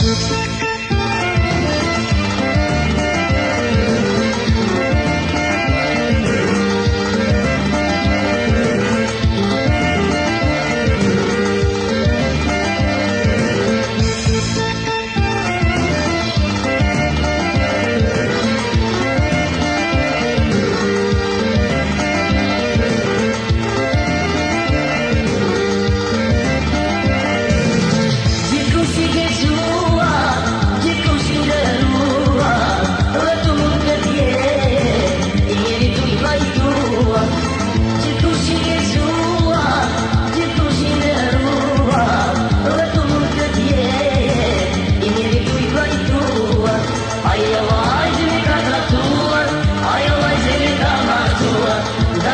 Música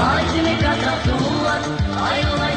Acemi kadar doğulan ayrılan